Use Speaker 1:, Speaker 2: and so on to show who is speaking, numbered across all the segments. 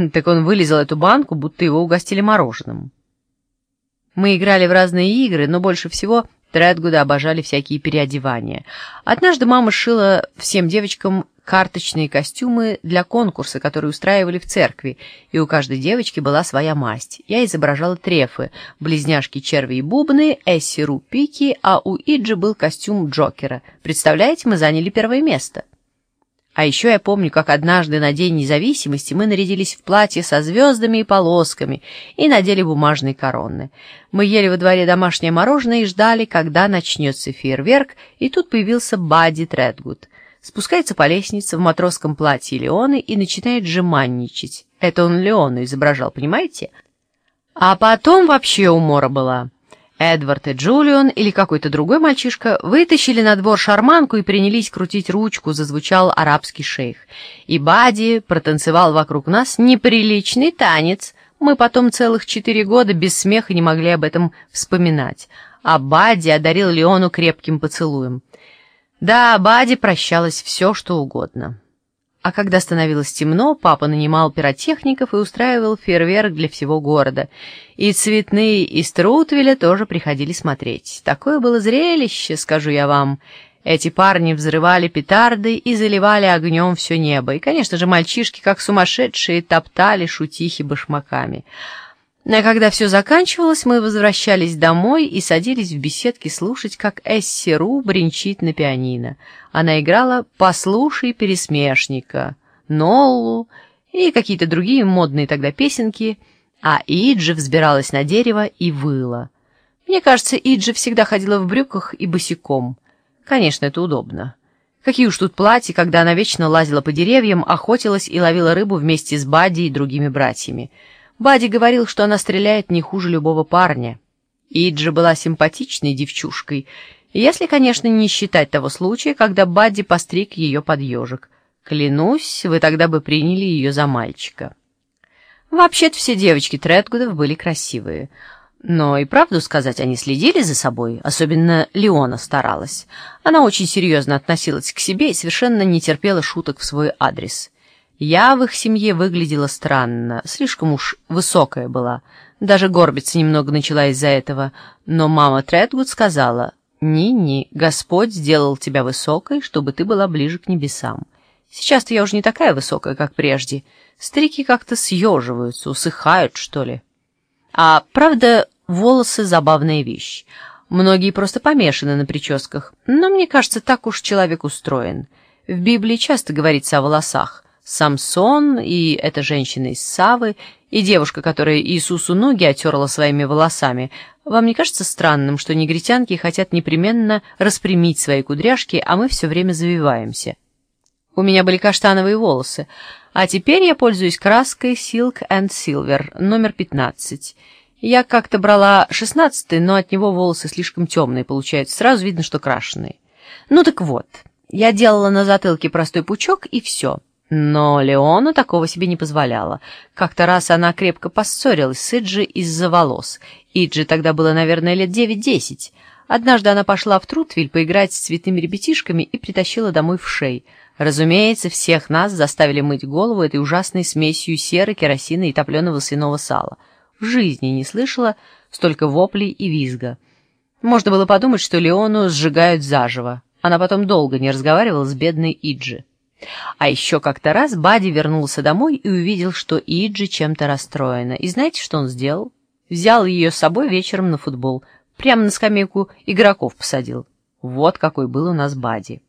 Speaker 1: Так он вылезал эту банку, будто его угостили мороженым. Мы играли в разные игры, но больше всего Тредгуда обожали всякие переодевания. Однажды мама шила всем девочкам карточные костюмы для конкурса, который устраивали в церкви, и у каждой девочки была своя масть. Я изображала трефы, близняшки черви и бубны, Эсси Ру пики, а у Иджи был костюм Джокера. Представляете, мы заняли первое место. А еще я помню, как однажды на День независимости мы нарядились в платье со звездами и полосками и надели бумажные короны. Мы ели во дворе домашнее мороженое и ждали, когда начнется фейерверк, и тут появился Бадди Тредгуд. Спускается по лестнице в матросском платье Леоны и начинает жеманничать. Это он Леону изображал, понимаете? А потом вообще умора была. Эдвард и Джулиан или какой-то другой мальчишка вытащили на двор шарманку и принялись крутить ручку, зазвучал арабский шейх. И Бади протанцевал вокруг нас неприличный танец. Мы потом целых четыре года без смеха не могли об этом вспоминать. А Бади одарил Леону крепким поцелуем. Да, Бади прощалось все, что угодно. А когда становилось темно, папа нанимал пиротехников и устраивал фейерверк для всего города. И цветные из Трутвеля тоже приходили смотреть. Такое было зрелище, скажу я вам. Эти парни взрывали петарды и заливали огнем все небо. И, конечно же, мальчишки, как сумасшедшие, топтали шутихи башмаками. А когда все заканчивалось, мы возвращались домой и садились в беседке слушать, как Эсси Ру бренчит на пианино. Она играла «Послушай пересмешника», «Ноллу» и какие-то другие модные тогда песенки, а Иджи взбиралась на дерево и выла. Мне кажется, Иджи всегда ходила в брюках и босиком. Конечно, это удобно. Какие уж тут платья, когда она вечно лазила по деревьям, охотилась и ловила рыбу вместе с Бадди и другими братьями. Бадди говорил, что она стреляет не хуже любого парня. Иджи была симпатичной девчушкой, если, конечно, не считать того случая, когда Бадди постриг ее под ежик. Клянусь, вы тогда бы приняли ее за мальчика. Вообще-то все девочки Тредгудов были красивые. Но и правду сказать, они следили за собой, особенно Леона старалась. Она очень серьезно относилась к себе и совершенно не терпела шуток в свой адрес. Я в их семье выглядела странно, слишком уж высокая была. Даже горбиться немного начала из-за этого. Но мама Тредгуд сказала, «Ни-ни, Господь сделал тебя высокой, чтобы ты была ближе к небесам. Сейчас-то я уже не такая высокая, как прежде. Старики как-то съеживаются, усыхают, что ли». А, правда, волосы — забавная вещь. Многие просто помешаны на прическах, но мне кажется, так уж человек устроен. В Библии часто говорится о волосах — Самсон, и эта женщина из Савы, и девушка, которая Иисусу ноги отерла своими волосами. Вам не кажется странным, что негритянки хотят непременно распрямить свои кудряшки, а мы все время завиваемся? У меня были каштановые волосы, а теперь я пользуюсь краской Silk and Silver, номер 15. Я как-то брала шестнадцатый, но от него волосы слишком темные получаются, сразу видно, что крашеные. Ну так вот, я делала на затылке простой пучок, и все — но Леона такого себе не позволяла. Как-то раз она крепко поссорилась с Иджи из-за волос. Иджи тогда было, наверное, лет девять-десять. Однажды она пошла в Трутвиль поиграть с цветными ребятишками и притащила домой в шей. Разумеется, всех нас заставили мыть голову этой ужасной смесью серы, керосина и топленого свиного сала. В жизни не слышала столько воплей и визга. Можно было подумать, что Леону сжигают заживо. Она потом долго не разговаривала с бедной Иджи. А еще как-то раз Бади вернулся домой и увидел, что Иджи чем-то расстроена. И знаете, что он сделал? Взял ее с собой вечером на футбол. Прямо на скамейку игроков посадил. Вот какой был у нас Бади.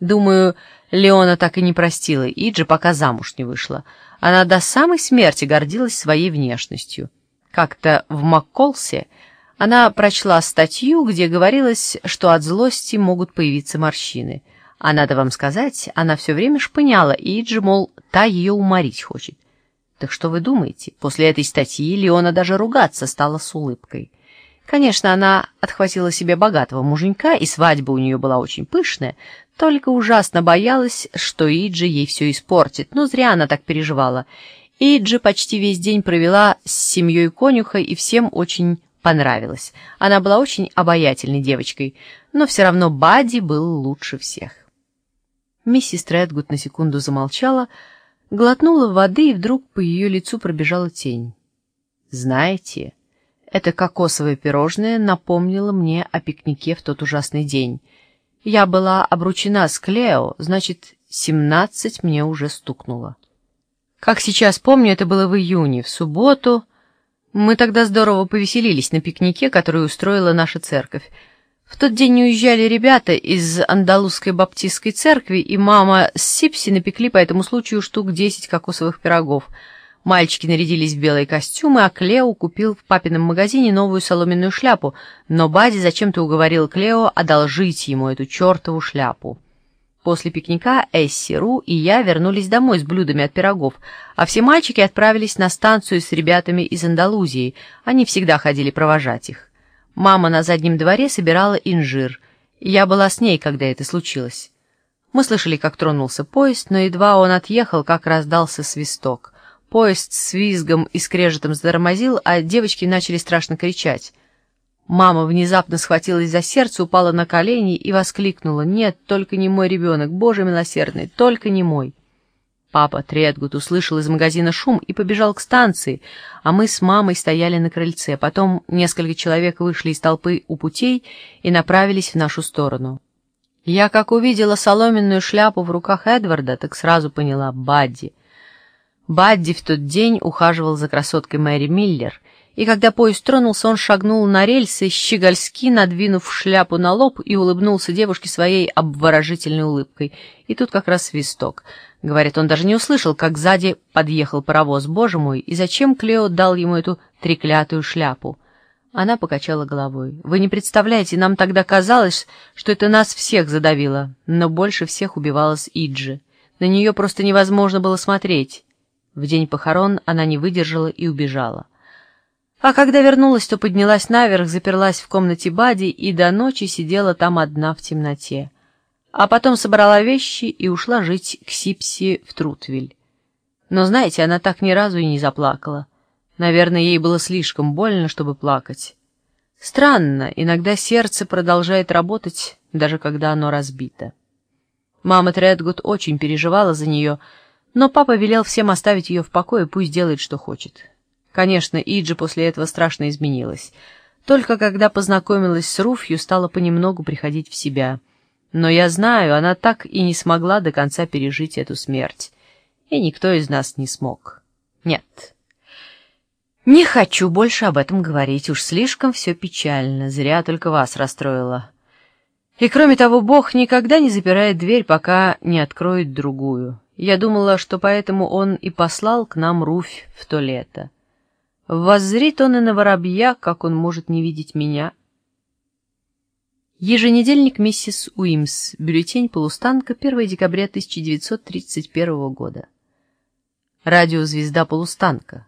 Speaker 1: Думаю, Леона так и не простила Иджи, пока замуж не вышла. Она до самой смерти гордилась своей внешностью. Как-то в Макколсе она прочла статью, где говорилось, что от злости могут появиться морщины — а надо вам сказать, она все время шпыняла Иджи, мол, та ее уморить хочет. Так что вы думаете, после этой статьи Леона даже ругаться стала с улыбкой. Конечно, она отхватила себе богатого муженька, и свадьба у нее была очень пышная, только ужасно боялась, что Иджи ей все испортит, но зря она так переживала. Иджи почти весь день провела с семьей конюха, и всем очень понравилось. Она была очень обаятельной девочкой, но все равно Бадди был лучше всех. Миссис Тредгуд на секунду замолчала, Глотнула воды, и вдруг по ее лицу пробежала тень. «Знаете, это кокосовое пирожное напомнило мне о пикнике в тот ужасный день. Я была обручена с Клео, значит, семнадцать мне уже стукнуло. Как сейчас помню, это было в июне, в субботу. Мы тогда здорово повеселились на пикнике, который устроила наша церковь. В тот день уезжали ребята из Андалузской баптистской церкви, и мама с Сипси напекли по этому случаю штук десять кокосовых пирогов. Мальчики нарядились в белые костюмы, а Клео купил в папином магазине новую соломенную шляпу, но Бади зачем-то уговорил Клео одолжить ему эту чертову шляпу. После пикника Эсси, Ру и я вернулись домой с блюдами от пирогов, а все мальчики отправились на станцию с ребятами из Андалузии, они всегда ходили провожать их. Мама на заднем дворе собирала инжир, я была с ней, когда это случилось. Мы слышали, как тронулся поезд, но едва он отъехал, как раздался свисток. Поезд с визгом и скрежетом затормозил, а девочки начали страшно кричать. Мама внезапно схватилась за сердце, упала на колени и воскликнула «Нет, только не мой ребенок, Боже милосердный, только не мой». Папа Тредгут услышал из магазина шум и побежал к станции, а мы с мамой стояли на крыльце. Потом несколько человек вышли из толпы у путей и направились в нашу сторону. Я, как увидела соломенную шляпу в руках Эдварда, так сразу поняла — Бадди. Бадди в тот день ухаживал за красоткой Мэри Миллер — и когда поезд тронулся, он шагнул на рельсы, щегольски надвинув шляпу на лоб и улыбнулся девушке своей обворожительной улыбкой. И тут как раз свисток. Говорит, он даже не услышал, как сзади подъехал паровоз, боже мой, и зачем Клео дал ему эту треклятую шляпу? Она покачала головой. «Вы не представляете, нам тогда казалось, что это нас всех задавило, но больше всех убивалась Иджи. На нее просто невозможно было смотреть». В день похорон она не выдержала и убежала. А когда вернулась, то поднялась наверх, заперлась в комнате Бади и до ночи сидела там одна в темноте. А потом собрала вещи и ушла жить к Сипси в Трутвиль. Но, знаете, она так ни разу и не заплакала. Наверное, ей было слишком больно, чтобы плакать. Странно, иногда сердце продолжает работать, даже когда оно разбито. Мама Тредгуд очень переживала за нее, но папа велел всем оставить ее в покое, пусть делает, что хочет. Конечно, Иджи после этого страшно изменилась. Только когда познакомилась с Руфью, стала понемногу приходить в себя. Но я знаю, она так и не смогла до конца пережить эту смерть. И никто из нас не смог. Нет. Не хочу больше об этом говорить, уж слишком все печально, зря только вас расстроила. И кроме того, Бог никогда не запирает дверь, пока не откроет другую. Я думала, что поэтому он и послал к нам Руфь в то лето. Воззрит он и на воробья, как он может не видеть меня. Еженедельник миссис Уимс. Бюллетень полустанка. 1 декабря 1931 года. Радиозвезда полустанка.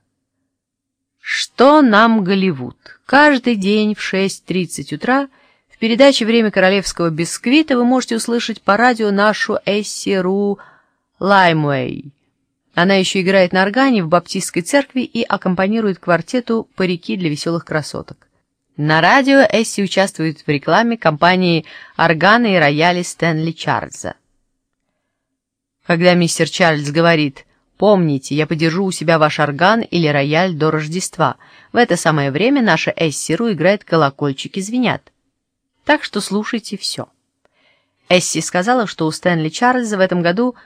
Speaker 1: Что нам Голливуд? Каждый день в 6.30 утра в передаче «Время королевского бисквита» вы можете услышать по радио нашу Эсси Ру Лаймуэй. Она еще играет на органе в баптистской церкви и аккомпанирует квартету «Парики для веселых красоток». На радио Эсси участвует в рекламе компании органы и рояли Стэнли Чарльза. Когда мистер Чарльз говорит «Помните, я подержу у себя ваш орган или рояль до Рождества», в это самое время наша Эсси Ру играет колокольчики звенят. Так что слушайте все. Эсси сказала, что у Стэнли Чарльза в этом году –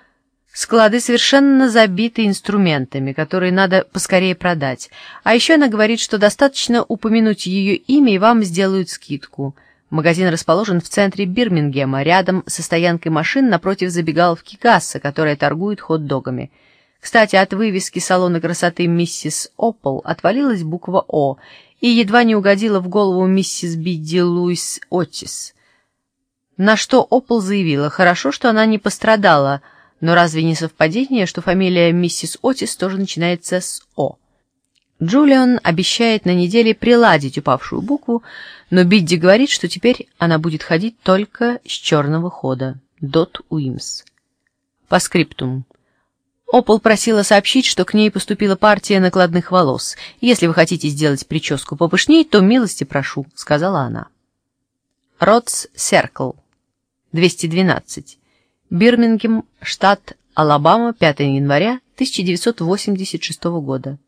Speaker 1: Склады совершенно забиты инструментами, которые надо поскорее продать. А еще она говорит, что достаточно упомянуть ее имя, и вам сделают скидку. Магазин расположен в центре Бирмингема, рядом со стоянкой машин напротив забегаловки кассы, которая торгует хот-догами. Кстати, от вывески салона красоты «Миссис Оппол» отвалилась буква «О» и едва не угодила в голову миссис Бидди Луис Оттис. На что Оппол заявила, хорошо, что она не пострадала – но разве не совпадение, что фамилия миссис Отис тоже начинается с «О»? Джулиан обещает на неделе приладить упавшую букву, но Бидди говорит, что теперь она будет ходить только с черного хода. Дот Уимс. Постскриптум. Опал просила сообщить, что к ней поступила партия накладных волос. «Если вы хотите сделать прическу попышней, то милости прошу», — сказала она. Ротс Серкл. 212. Бирмингем, штат Алабама, 5 января 1986 года.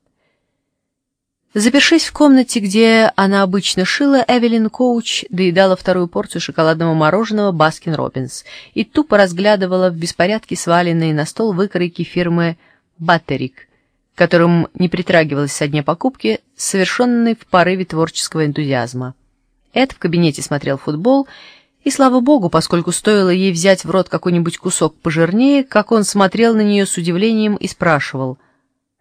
Speaker 1: Запершись в комнате, где она обычно шила, Эвелин Коуч доедала вторую порцию шоколадного мороженого «Баскин Робинс» и тупо разглядывала в беспорядке сваленные на стол выкройки фирмы «Баттерик», к которым не притрагивалась со дня покупки, совершенной в порыве творческого энтузиазма. Эд в кабинете смотрел футбол, и, слава богу, поскольку стоило ей взять в рот какой-нибудь кусок пожирнее, как он смотрел на нее с удивлением и спрашивал,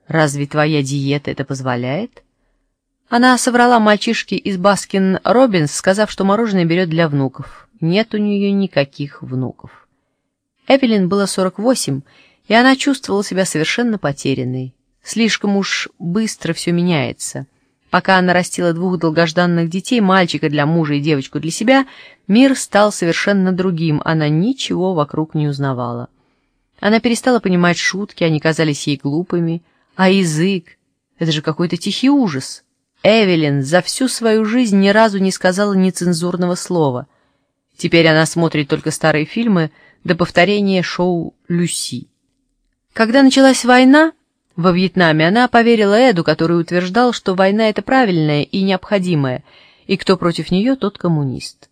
Speaker 1: «Разве твоя диета это позволяет?» Она соврала мальчишке из Баскин Робинс, сказав, что мороженое берет для внуков. Нет у нее никаких внуков. Эвелин было 48, и она чувствовала себя совершенно потерянной. Слишком уж быстро все меняется. Пока она растила двух долгожданных детей, мальчика для мужа и девочку для себя, мир стал совершенно другим, она ничего вокруг не узнавала. Она перестала понимать шутки, они казались ей глупыми, а язык — это же какой-то тихий ужас — Эвелин за всю свою жизнь ни разу не сказала нецензурного слова. Теперь она смотрит только старые фильмы до повторения шоу «Люси». Когда началась война во Вьетнаме, она поверила Эду, который утверждал, что война — это правильная и необходимая, и кто против нее, тот коммунист.